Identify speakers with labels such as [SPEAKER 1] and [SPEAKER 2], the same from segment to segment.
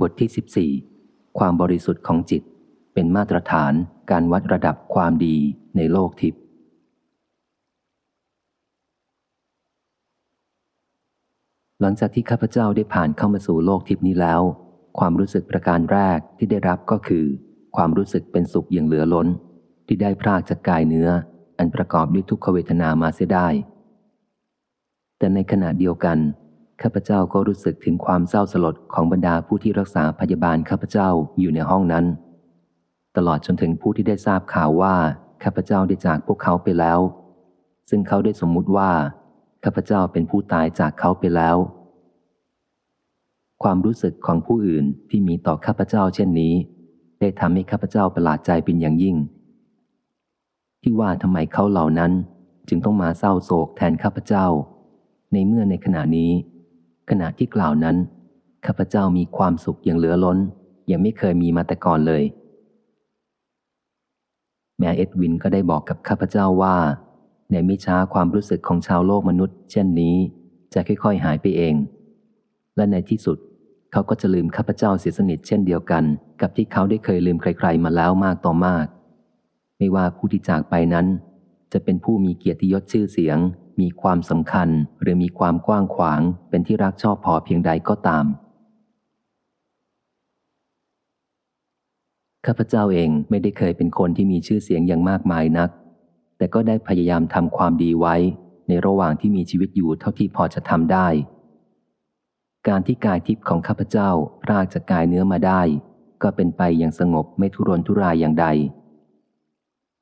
[SPEAKER 1] บทที่ 14 ความบริสุทธิ์ของจิต เป็นมาตรฐานการวัดระดับความดีในโลกทิพย์หลังจากที่ข้าพเจ้าได้ผ่านเข้ามาสู่โลกทิพย์นี้แล้ว ความรู้สึกประการแรกที่ได้รับก็คือ ความรู้สึกเป็นสุขอย่างเหลือล้น ที่ได้พรากจากกายเนื้อ อันประกอบด้วยทุกขเวทนามาเสียได้ แต่ในขณะเดียวกัน ข้าพเจ้าก็รู้สึกถึงความเศร้าสลดของบรรดาผู้ที่รักษาพยาบาลข้าพเจ้าอยู่ในห้องนั้น ตลอดจนถึงผู้ที่ได้ทราบข่าวว่าข้าพเจ้าได้จากพวกเขาไปแล้ว ซึ่งเขาได้สมมุติว่าข้าพเจ้าเป็นผู้ตายจากเขาไปแล้ว ความรู้สึกของผู้อื่นที่มีต่อข้าพเจ้าเช่นนี้ ได้ทำให้ข้าพเจ้าประหลาดใจเป็นอย่างยิ่ง ที่ว่าทำไมเขาเหล่านั้นจึงต้องมาเศร้าโศกแทนข้าพเจ้า ในเมื่อในขณะนี้ ขณะที่กล่าวนั้น ข้าพเจ้ามีความสุขอย่างเหลือล้น ยังไม่เคยมีมาแต่ก่อนเลย แม่เอ็ดวินก็ได้บอกกับข้าพเจ้าว่า ในไม่ช้าความรู้สึกของชาวโลกมนุษย์ เช่นนี้จะค่อยๆหายไปเอง และในที่สุดเขาก็จะลืมข้าพเจ้าเสียสนิทเช่นเดียวกัน กับที่เขาได้เคยลืมใคร ๆ มาแล้วมากต่อมาก ไม่ว่าผู้ที่จากไปนั้น จะเป็นผู้มีเกียรติยศชื่อเสียง มีความสำคัญหรือมีความกว้างขวางเป็นที่รักชอบพอเพียงใดก็ตาม ข้าพเจ้าเองไม่ได้เคยเป็นคนที่มีชื่อเสียงอย่างมากมายนัก แต่ก็ได้พยายามทำความดีไว้ ในระหว่างที่มีชีวิตอยู่เท่าที่พอจะทำได้ การที่กายทิพย์ของข้าพเจ้ารากจากกายเนื้อมาได้ ก็เป็นไปอย่างสงบไม่ทุรนทุรายอย่างใด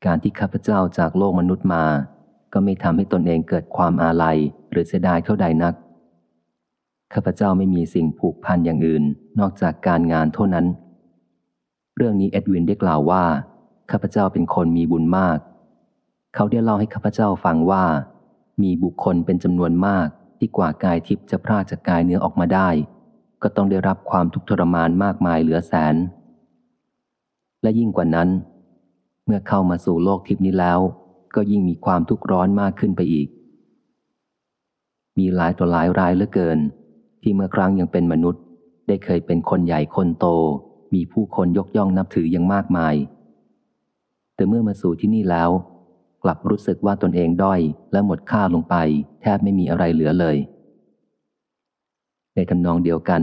[SPEAKER 1] การที่ข้าพเจ้าจากโลกมนุษย์มา ก็ไม่ทำให้ตนเองเกิดความอาลัยหรือเสียดายเท่าใดนัก ข้าพเจ้าไม่มีสิ่งผูกพันอย่างอื่น นอกจากการงานเท่านั้น เรื่องนี้เอ็ดวินได้กล่าวว่า ข้าพเจ้าเป็นคนมีบุญมาก เขาได้เล่าให้ข้าพเจ้าฟังว่า มีบุคคลเป็นจำนวนมากที่กว่ากายทิพย์จะพรากจากกายเนื้อออกมาได้ ก็ต้องได้รับความทุกข์ทรมานมากมายเหลือแสน และยิ่งกว่านั้น เมื่อเข้ามาสู่โลกทิพย์นี้แล้ว ก็ยิ่งมีความทุกข์ร้อนมากขึ้นไปอีก มีหลายต่อหลายรายเหลือเกิน ที่เมื่อครั้งยังเป็นมนุษย์ ได้เคยเป็นคนใหญ่คนโต มีผู้คนยกย่องนับถืออย่างมากมาย แต่เมื่อมาสู่ที่นี่แล้ว กลับรู้สึกว่าตนเองด้อยและหมดค่าลงไป แทบไม่มีอะไรเหลือเลย ในทำนองเดียวกัน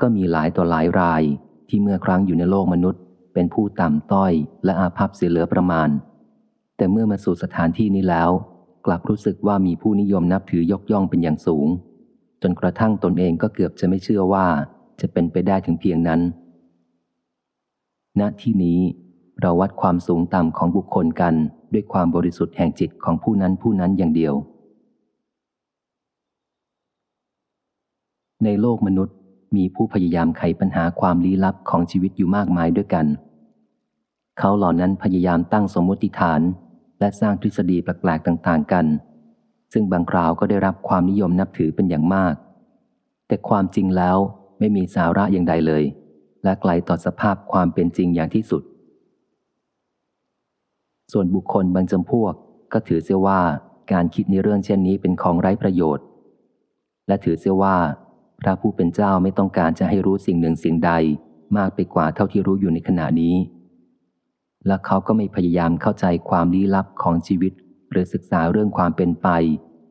[SPEAKER 1] ก็มีหลายต่อหลายรายที่เมื่อครั้งอยู่ในโลกมนุษย์ เป็นผู้ต่ำต้อยและอาภัพเสียเหลือประมาณ แต่เมื่อมาสู่สถานที่นี้แล้ว กลับรู้สึกว่ามีผู้นิยมนับถือยกย่องเป็นอย่างสูง จนกระทั่งตนเองก็เกือบจะไม่เชื่อว่าจะเป็นไปได้ถึงเพียงนั้น ณที่นี้เราวัดความสูงต่ำของบุคคลกันด้วยความบริสุทธิ์แห่งจิตของผู้นั้นผู้นั้นอย่างเดียว ในโลกมนุษย์มีผู้พยายามไขปัญหาความลี้ลับของชีวิตอยู่มากมายด้วยกัน เขาเหล่านั้นพยายามตั้งสมมติฐาน และสร้างทฤษฎีแปลกๆต่างๆกัน ซึ่งบางคราวก็ได้รับความนิยมนับถือเป็นอย่างมาก แต่ความจริงแล้วไม่มีสาระอย่างใดเลย และไกลต่อสภาพความเป็นจริงอย่างที่สุด ส่วนบุคคลบางจำพวกก็ถือเสียว่าการคิดในเรื่องเช่นนี้เป็นของไร้ประโยชน์ และถือเสียว่า พระผู้เป็นเจ้าไม่ต้องการจะให้รู้สิ่งหนึ่งสิ่งใดมากไปกว่าเท่าที่รู้อยู่ในขณะนี้ และเขาก็ไม่พยายามเข้าใจความลี้ลับของชีวิต หรือศึกษาเรื่องความเป็นไป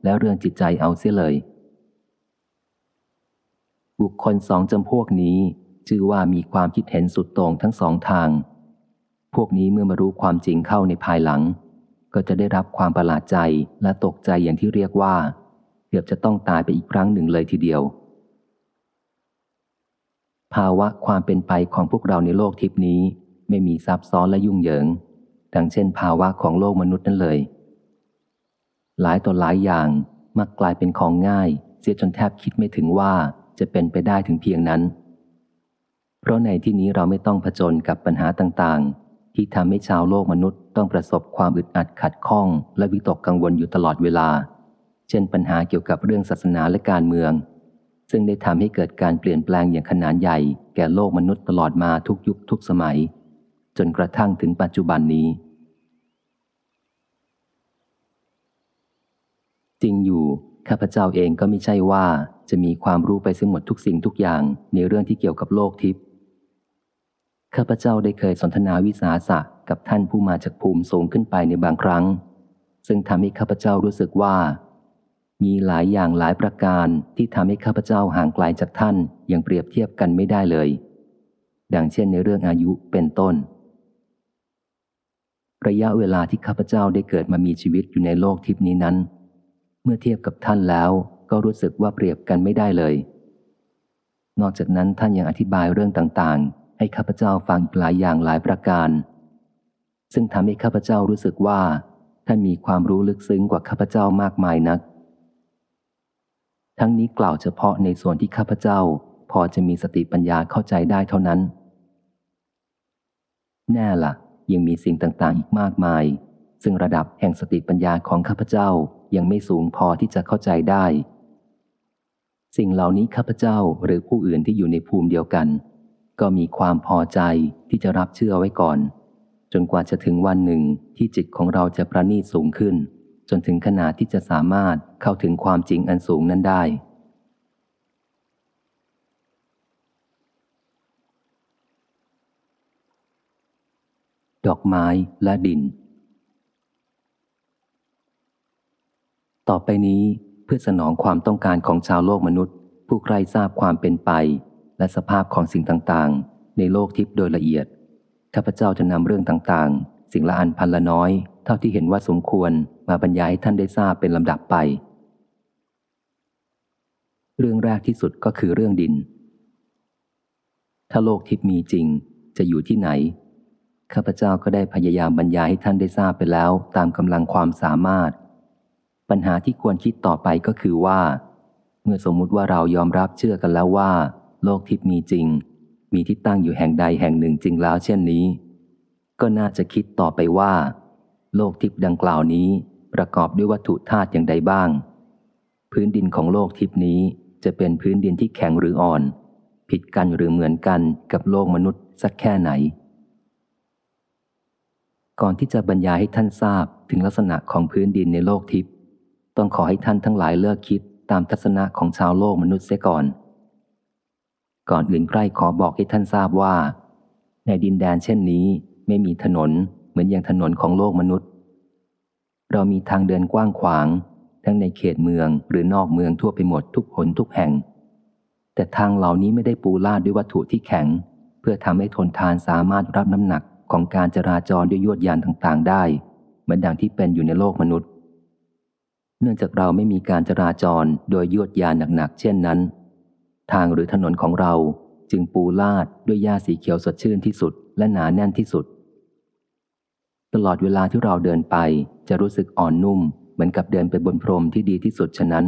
[SPEAKER 1] และเรื่องจิตใจเอาเสียเลย บุคคลสองจำพวกนี้ชื่อว่ามีความคิดเห็นสุดโต่งทั้งสองทาง พวกนี้เมื่อมารู้ความจริงเข้าในภายหลัง ก็จะได้รับความประหลาดใจและตกใจอย่างที่เรียกว่า เกือบจะต้องตายไปอีกครั้งหนึ่งเลยทีเดียว ภาวะความเป็นไปของพวกเราในโลกทิพนี้ ไม่มีซับซ้อนและยุ่งเหยิง ดังเช่นภาวะของโลกมนุษย์นั่นเลย หลายต่อหลายอย่างมักกลายเป็นของง่าย เสียจนแทบคิดไม่ถึงว่าจะเป็นไปได้ถึงเพียงนั้น เพราะในที่นี้เราไม่ต้องผจญกับปัญหาต่างๆ ที่ทำให้ชาวโลกมนุษย์ต้องประสบความอึดอัดขัดข้อง และวิตกกังวลอยู่ตลอดเวลา เช่นปัญหาเกี่ยวกับเรื่องศาสนาและการเมือง ซึ่งได้ทำให้เกิดการเปลี่ยนแปลงอย่างขนาดใหญ่ แก่โลกมนุษย์ตลอดมาทุกยุคทุกสมัย จนกระทั่งถึงปัจจุบันนี้ จริงอยู่ ข้าพเจ้าเองก็ไม่ใช่ว่าจะมีความรู้ไปเสหมดทุกสิ่งทุกอย่างในเรื่องที่เกี่ยวกับโลกทิพย์ข้าพเจ้าได้เคยสนทนาวิสาสะกับท่านผู้มาจากภูมิสูงขึ้นไปในบางครั้ง ซึ่งทำให้ข้าพเจ้ารู้สึกว่า มีหลายอย่างหลายประการที่ทำให้ข้าพเจ้าห่างไกลจากท่านยังเปรียบเทียบกันไม่ได้เลย ดังเช่นในเรื่องอายุเป็นต้น ระยะเวลาที่ข้าพเจ้าได้เกิดมามีชีวิตอยู่ในโลกทิพนี้นั้น เมื่อเทียบกับท่านแล้วก็รู้สึกว่าเปรียบกันไม่ได้เลย นอกจากนั้นท่านยังอธิบายเรื่องต่างๆ ให้ข้าพเจ้าฟังหลายอย่างหลายประการ ซึ่งทำให้ข้าพเจ้ารู้สึกว่า ท่านมีความรู้ลึกซึ้งกว่าข้าพเจ้ามากมายนัก ทั้งนี้กล่าวเฉพาะในส่วนที่ข้าพเจ้า พอจะมีสติปัญญาเข้าใจได้เท่านั้น แน่ละ่ะ ยังมีสิ่งต่างๆ อีกมากมาย ซึ่งระดับแห่งสติปัญญาของข้าพเจ้ายังไม่สูงพอที่จะเข้าใจได้ สิ่งเหล่านี้ข้าพเจ้าหรือผู้อื่นที่อยู่ในภูมิเดียวกัน ก็มีความพอใจที่จะรับเชื่อไว้ก่อน จนกว่าจะถึงวันหนึ่งที่จิตของเราจะประณีตสูงขึ้น จนถึงขนาดที่จะสามารถเข้าถึงความจริงอันสูงนั้นได้ ดอกไม้และดิน ต่อไปนี้เพื่อสนองความต้องการของชาวโลกมนุษย์ ผู้ใครทราบความเป็นไปและสภาพของสิ่งต่างๆ ในโลกทิพย์โดยละเอียด ข้าพเจ้าจะนำเรื่องต่างๆ สิ่งละอันพันละน้อย เท่าที่เห็นว่าสมควรมาบรรยายให้ท่านได้ทราบเป็นลำดับไป เรื่องแรกที่สุดก็คือเรื่องดิน ถ้าโลกทิพย์มีจริง จะอยู่ที่ไหน ข้าพเจ้าก็ได้พยายามบรรยายให้ท่านได้ทราบไปแล้วตามกำลังความสามารถ ปัญหาที่ควรคิดต่อไปก็คือว่า เมื่อสมมุติว่าเรายอมรับเชื่อกันแล้วว่า โลกทิพย์มีจริง มีที่ตั้งอยู่แห่งใดแห่งหนึ่งจริงแล้ว เช่นนี้ ก็น่าจะคิดต่อไปว่า โลกทิพย์ดังกล่าวนี้ ประกอบด้วยวัตถุธาตุอย่างใดบ้าง พื้นดินของโลกทิพย์นี้จะเป็นพื้นดินที่แข็งหรืออ่อน ผิดกันหรือเหมือนกันกับโลกมนุษย์สักแค่ไหน ก่อนที่จะบรรยายให้ท่านทราบถึงลักษณะของพื้นดินในโลกทิพย์ต้องขอให้ท่านทั้งหลายเลิกคิดตามทัศนะของชาวโลกมนุษย์เสียก่อน ก่อนอื่นใกล้ขอบอกให้ท่านทราบว่า ในดินแดนเช่นนี้ไม่มีถนนเหมือนอย่างถนนของโลกมนุษย์ เรามีทางเดินกว้างขวาง ทั้งในเขตเมืองหรือนอกเมืองทั่วไปหมดทุกหนทุกแห่ง แต่ทางเหล่านี้ไม่ได้ปูลาดด้วยวัตถุที่แข็ง เพื่อทำให้ทนทานสามารถรับน้ำหนัก ของการจราจรด้วยยวดยานต่างๆ ได้ เหมือนดังที่เป็นอยู่ในโลกมนุษย์ เนื่องจากเราไม่มีการจราจรโดยยวดยานหนักๆ เช่นนั้น ทางหรือถนนของเราจึงปูลาดด้วยหญ้าสีเขียวสดชื่นที่สุด และหนาแน่นที่สุด ตลอดเวลาที่เราเดินไปจะรู้สึกอ่อนนุ่ม เหมือนกับเดินไปบนพรมที่ดีที่สุดฉะนั้น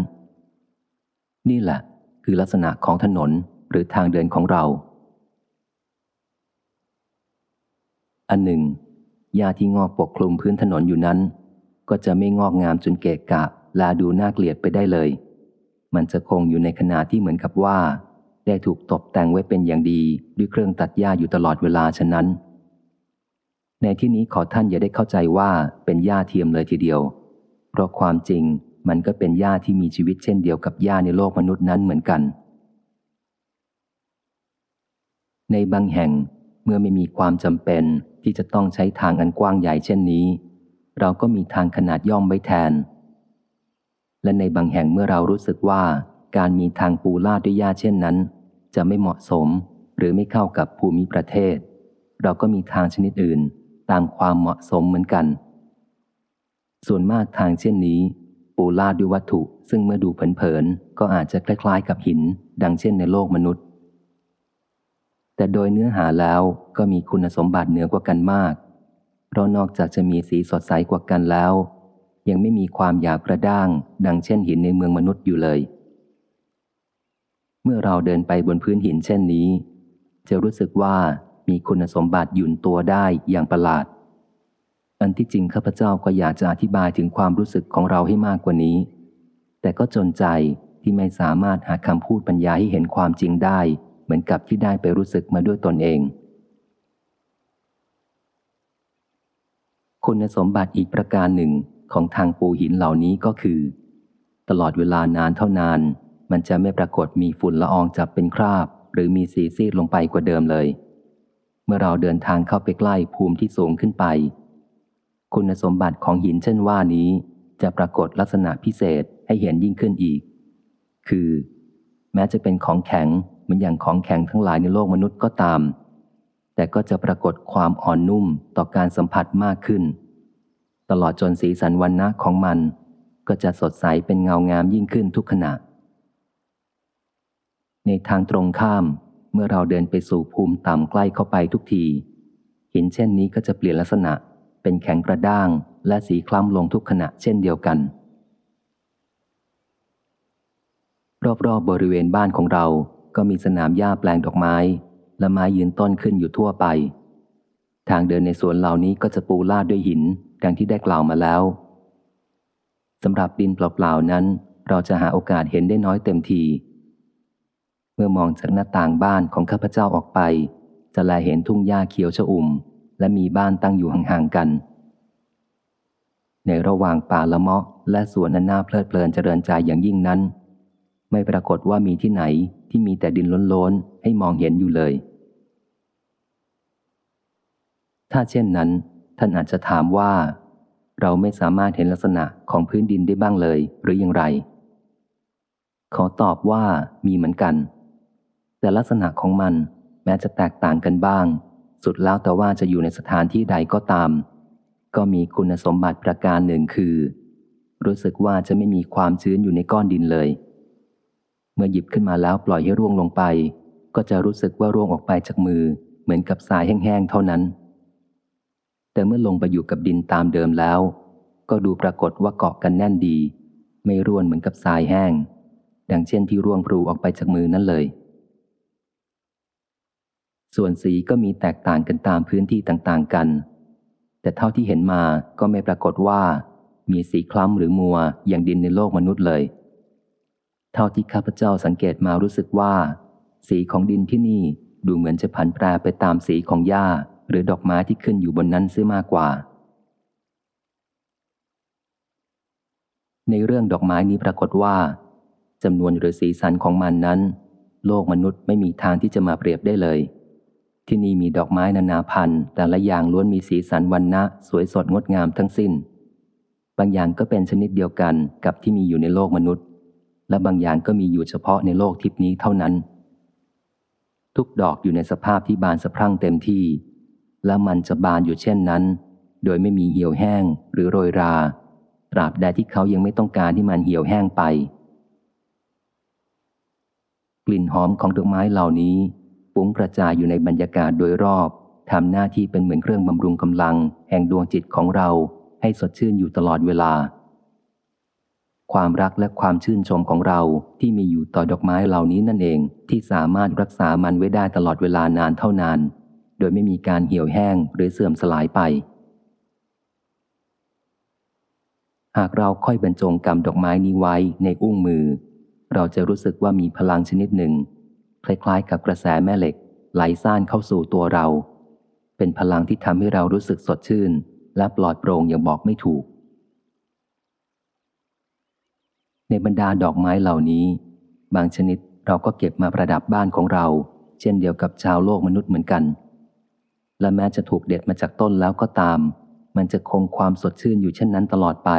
[SPEAKER 1] นี่แหละ คือลักษณะของถนนหรือทางเดินของเรา อันหนึ่งหญ้าที่งอกปกคลุมพื้นถนนอยู่นั้น ก็จะไม่งอกงามจนเกะกะลาดูน่าเกลียดไปได้เลย มันจะคงอยู่ในขณะที่เหมือนกับว่า ได้ถูกตกแต่งไว้เป็นอย่างดีด้วยเครื่องตัดหญ้าอยู่ตลอดเวลาฉะนั้น ในที่นี้ขอท่านอย่าได้เข้าใจว่าเป็นหญ้าเทียมเลยทีเดียว เพราะความจริงมันก็เป็นหญ้าที่มีชีวิตเช่นเดียวกับหญ้าในโลกมนุษย์นั้นเหมือนกัน ในบางแห่งเมื่อไม่มีความจำเป็น ที่จะต้องใช้ทางอันกว้างใหญ่เช่นนี้ เราก็มีทางขนาดย่อมไว้แทน และในบางแห่งเมื่อเรารู้สึกว่าการมีทางปูลาดด้วยหญ้าเช่นนั้น จะไม่เหมาะสมหรือไม่เข้ากับภูมิประเทศ เราก็มีทางชนิดอื่นตามความเหมาะสมเหมือนกัน ส่วนมากทางเช่นนี้ ปูลาดด้วยวัตถุซึ่งเมื่อดูเผินๆก็อาจจะคล้ายๆ กับหิน ดังเช่นในโลกมนุษย์ แต่โดยเนื้อหาแล้วก็มีคุณสมบัติเหนือกว่ากันมาก เพราะนอกจากจะมีสีสดใสกว่ากันแล้ว ยังไม่มีความหยาบกระด้าง ดังเช่นหินในเมืองมนุษย์อยู่เลย เมื่อเราเดินไปบนพื้นหินเช่นนี้ จะรู้สึกว่ามีคุณสมบัติหยุ่นตัวได้อย่างประหลาด อันที่จริงข้าพเจ้าก็อยากจะอธิบายถึงความรู้สึกของเราให้มากกว่านี้ แต่ก็จนใจที่ไม่สามารถหาคำพูดปัญญาให้เห็นความจริงได้ มือนกับที่ได้ไปรู้สึกมาด้วยตนเอง คุณสมบัติอีกประการหนึ่งของทางปูหินเหล่านี้ก็คือ ตลอดเวลานานเท่านาน มันจะไม่ปรากฏมีฝุ่นละอองจับเป็นคราบ หรือมีสีซีดลงไปกว่าเดิมเลย เมื่อเราเดินทางเข้าไปใกล้ภูมิที่สูงขึ้นไป คุณสมบัติของหินเช่นว่านี้ จะปรากฏลักษณะพิเศษให้เห็นยิ่งขึ้นอีก คือ แม้จะเป็นของแข็ง มือนอย่างของแข็งทั้งหลายในโลกมนุษย์ก็ตาม แต่ก็จะปรากฏความอ่อนนุ่มต่อการสัมผัสมากขึ้น ตลอดจนสีสันวันนะของมัน ก็จะสดใสเป็นเงางามยิ่งขึ้นทุกขณะ ในทางตรงข้ามเมื่อเราเดินไปสู่ภูมิต่ำใกล้เข้าไปทุกที หินเช่นนี้ก็จะเปลี่ยนลักษณะเป็นแข็งกระด้างและสีคล้ำลงทุกขณะเช่นเดียวกัน รอบๆบบริเวณบ้านของเรา ก็มีสนามหญ้าแปลงดอกไม้ และไม้ยืนต้นขึ้นอยู่ทั่วไป ทางเดินในสวนเหล่านี้ก็จะปูลาดด้วยหิน ดังที่ได้กล่าวมาแล้วสำหรับดินเปล่าๆนั้น เราจะหาโอกาสเห็นได้น้อยเต็มที เมื่อมองจากหน้าต่างบ้านของข้าพเจ้าออกไป จะแลเห็นทุ่งหญ้าเขียวชอุ่ม และมีบ้านตั้งอยู่ห่างๆกัน ในระหว่างป่าละเมาะและสวนอันน่าเพลิดเพลินเจริญใจอย่างยิ่งนั้น ไม่ปรากฏว่ามีที่ไหนที่มีแต่ดินล้นๆ ให้มองเห็นอยู่เลย ถ้าเช่นนั้น ท่านอาจจะถามว่า เราไม่สามารถเห็นลักษณะของพื้นดินได้บ้างเลย หรืออย่างไร ขอตอบว่ามีเหมือนกัน แต่ลักษณะของมันแม้จะแตกต่างกันบ้าง สุดแล้วแต่ว่าจะอยู่ในสถานที่ใดก็ตาม ก็มีคุณสมบัติประการหนึ่งคือ รู้สึกว่าจะไม่มีความชื้นอยู่ในก้อนดินเลย เมื่อหยิบขึ้นมาแล้วปล่อยให้ร่วงลงไป ก็จะรู้สึกว่าร่วงออกไปจากมือ เหมือนกับทรายแห้งๆเท่านั้น แต่เมื่อลงไปอยู่กับดินตามเดิมแล้ว ก็ดูปรากฏว่าเกาะกันแน่นดี ไม่ร่วนเหมือนกับทรายแห้ง ดังเช่นที่ร่วงปรูออกไปจากมือนั่นเลย ส่วนสีก็มีแตกต่างกันตามพื้นที่ต่างๆกัน แต่เท่าที่เห็นมาก็ไม่ปรากฏว่า มีสีคล้ำหรือมัวอย่างดินในโลกมนุษย์เลย เท่าที่ข้าพเจ้าสังเกตมารู้สึกว่า สีของดินที่นี่ดูเหมือนจะผันแปรไปตามสีของหญ้า หรือดอกไม้ที่ขึ้นอยู่บนนั้นเสียมากกว่า ในเรื่องดอกไม้นี้ปรากฏว่าจำนวนหรือสีสันของมันนั้น โลกมนุษย์ไม่มีทางที่จะมาเปรียบได้เลย ที่นี่มีดอกไม้นานาพันธุ์ แต่ละอย่างล้วนมีสีสันวันนะสวยสดงดงามทั้งสิ้น บางอย่างก็เป็นชนิดเดียวกันกับที่มีอยู่ในโลกมนุษย์ และบางอย่างก็มีอยู่เฉพาะในโลกทิพนี้เท่านั้น ทุกดอกอยู่ในสภาพที่บานสะพรั่งเต็มที่ และมันจะบานอยู่เช่นนั้น โดยไม่มีเหี่ยวแห้งหรือโรยรา ตราบใดที่เขายังไม่ต้องการที่มันเหี่ยวแห้งไป กลิ่นหอมของดอกไม้เหล่านี้ฟุ้งกระจายอยู่ในบรรยากาศโดยรอบทำหน้าที่เป็นเหมือนเครื่องบำรุงกำลัง แห่งดวงจิตของเราให้สดชื่นอยู่ตลอดเวลา ความรักและความชื่นชมของเราที่มีอยู่ต่อดอกไม้เหล่านี้นั่นเองที่สามารถรักษามันไว้ได้ตลอดเวลานานเท่านาน โดยไม่มีการเหี่ยวแห้งหรือเสื่อมสลายไป หากเราค่อยบรรจงกำดอกไม้นี้ไว้ในอุ้งมือ เราจะรู้สึกว่ามีพลังชนิดหนึ่ง คล้ายๆ กับกระแสแม่เหล็ก ไหลซ่านเข้าสู่ตัวเรา เป็นพลังที่ทำให้เรารู้สึกสดชื่น และปลอดโปร่งอย่างบอกไม่ถูก ในบรรดาดอกไม้เหล่านี้ บางชนิดเราก็เก็บมาประดับบ้านของเรา เช่นเดียวกับชาวโลกมนุษย์เหมือนกัน และแม้จะถูกเด็ดมาจากต้นแล้วก็ตาม มันจะคงความสดชื่นอยู่เช่นนั้นตลอดไป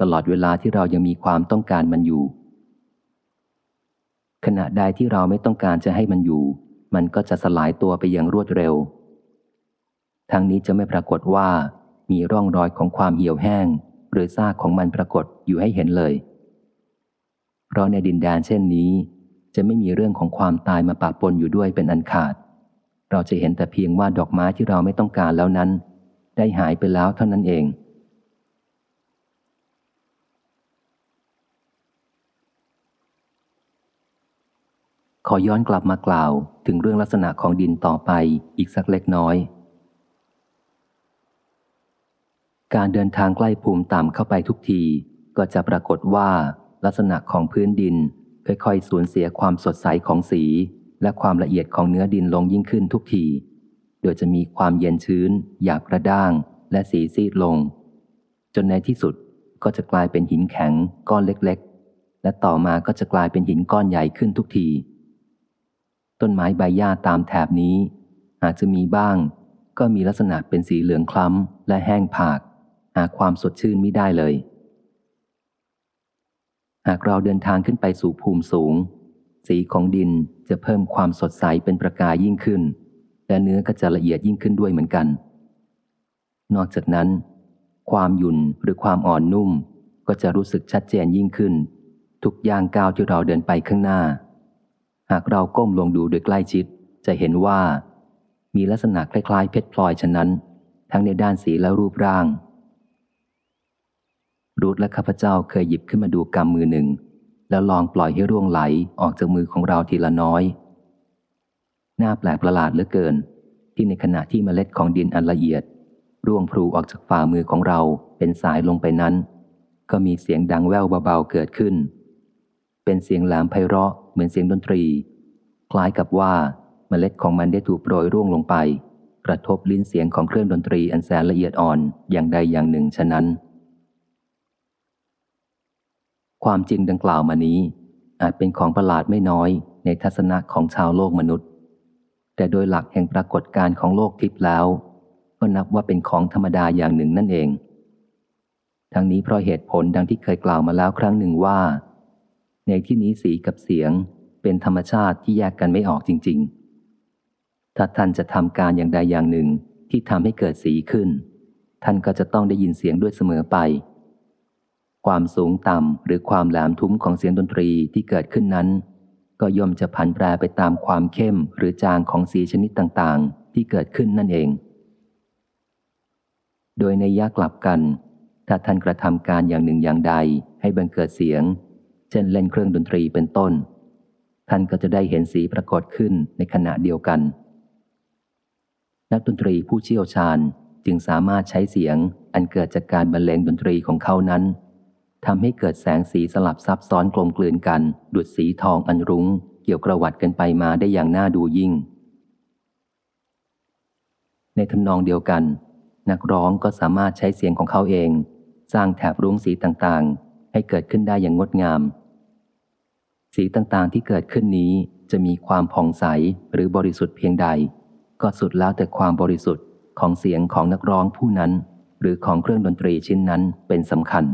[SPEAKER 1] ตลอดเวลาที่เรายังมีความต้องการมันอยู่ ขณะใดที่เราไม่ต้องการจะให้มันอยู่ มันก็จะสลายตัวไปอย่างรวดเร็ว ทั้งนี้จะไม่ปรากฏว่า มีร่องรอยของความเหี่ยวแห้ง หรือซากของมันปรากฏอยู่ให้เห็นเลย เพราะในดินแดนเช่นนี้ จะไม่มีเรื่องของความตายมาปะปนอยู่ด้วยเป็นอันขาด เราจะเห็นแต่เพียงว่าดอกไม้ที่เราไม่ต้องการแล้วนั้น ได้หายไปแล้วเท่านั้นเอง ขอย้อนกลับมากล่าวถึงเรื่องลักษณะของดินต่อไปอีกสักเล็กน้อยการเดินทางใกล้ภูมิต่ำเข้าไปทุกที ก็จะปรากฏว่า ลักษณะของพื้นดิน ค่อยๆสูญเสียความสดใสของสี และความละเอียดของเนื้อดินลงยิ่งขึ้นทุกที โดยจะมีความเย็นชื้น หยาบกระด้าง และสีซีดลง จนในที่สุดก็จะกลายเป็นหินแข็งก้อนเล็กๆ และต่อมาก็จะกลายเป็นหินก้อนใหญ่ขึ้นทุกที ต้นไม้ใบหญ้าตามแถบนี้ อาจจะมีบ้าง ก็มีลักษณะเป็นสีเหลืองคล้ำและแห้งผาก หาความสดชื่นไม่ได้เลย หากเราเดินทางขึ้นไปสู่ภูมิสูง สีของดินจะเพิ่มความสดใสเป็นประกายยิ่งขึ้น และเนื้อก็จะละเอียดยิ่งขึ้นด้วยเหมือนกัน นอกจากนั้น ความหยุ่นหรือความอ่อนนุ่ม ก็จะรู้สึกชัดเจนยิ่งขึ้น ทุกย่างก้าวที่เราเดินไปข้างหน้า หากเราก้มลงดูโดยใกล้ชิด จะเห็นว่า มีลักษณะคล้ายๆเพชรพลอยฉะนั้น ทั้งในด้านสีและรูปร่าง รูทและข้าพเจ้าเคยหยิบขึ้นมาดูกำมือหนึ่ง แล้วลองปล่อยให้ร่วงไหลออกจากมือของเราทีละน้อย น่าแปลกประหลาดเหลือเกิน ที่ในขณะที่เมล็ดของดินอันละเอียด ร่วงพลูออกจากฝ่ามือของเราเป็นสายลงไปนั้น ก็มีเสียงดังแว่วเบาๆเกิดขึ้น เป็นเสียงแหลมไพเราะเหมือนเสียงดนตรี คล้ายกับว่าเมล็ดของมันได้ถูกโปรยร่วงลงไป กระทบลิ้นเสียงของเครื่องดนตรีอันแสนละเอียดอ่อนอย่างใดอย่างหนึ่งฉะนั้น ความจริงดังกล่าวมานี้ อาจเป็นของประหลาดไม่น้อยในทัศนะของชาวโลกมนุษย์ แต่โดยหลักแห่งปรากฏการของโลกทิพย์แล้ว ก็นับว่าเป็นของธรรมดาอย่างหนึ่งนั่นเอง ทั้งนี้เพราะเหตุผลดังที่เคยกล่าวมาแล้วครั้งหนึ่งว่า ในที่นี้สีกับเสียงเป็นธรรมชาติที่แยกกันไม่ออกจริง ๆ ถ้าท่านจะทำการอย่างใดอย่างหนึ่งที่ทำให้เกิดสีขึ้น ท่านก็จะต้องได้ยินเสียงด้วยเสมอไป ความสูงต่ำหรือความแหลมทุ้มของเสียงดนตรีที่เกิดขึ้นนั้น ก็ย่อมจะผันแปรไปตามความเข้มหรือจางของสีชนิดต่างๆ ที่เกิดขึ้นนั่นเอง โดยในยากลับกัน ถ้าท่านกระทำการอย่างหนึ่งอย่างใดให้บังเกิดเสียง เช่นเล่นเครื่องดนตรีเป็นต้น ท่านก็จะได้เห็นสีปรากฏขึ้นในขณะเดียวกัน นักดนตรีผู้เชี่ยวชาญจึงสามารถใช้เสียงอันเกิดจากการบรรเลงดนตรีของเขานั้น ทำให้เกิดแสงสีสลับซับซ้อนกลมกลืนกัน ดุดสีทองอันรุง้ง เกี่ยวกระวัดกันไปมาได้อย่างน่าดูยิ่ง ในทำนองเดียวกัน นักร้องก็สามารถใช้เสียงของเขาเอง สร้างแถบรุ้งสีต่างๆ ให้เกิดขึ้นได้อย่างงดงาม สีต่างๆที่เกิดขึ้นนี้จะมีความผ่องใสหรือบริสุทธิ์เพียงใด ก็สุดแล้วแต่ความบริสุทธิ์ของเสียงของนักร้องผู้นั้น หรือของเครื่องดนตรีชิ้นนั้นเป็นสำคัญ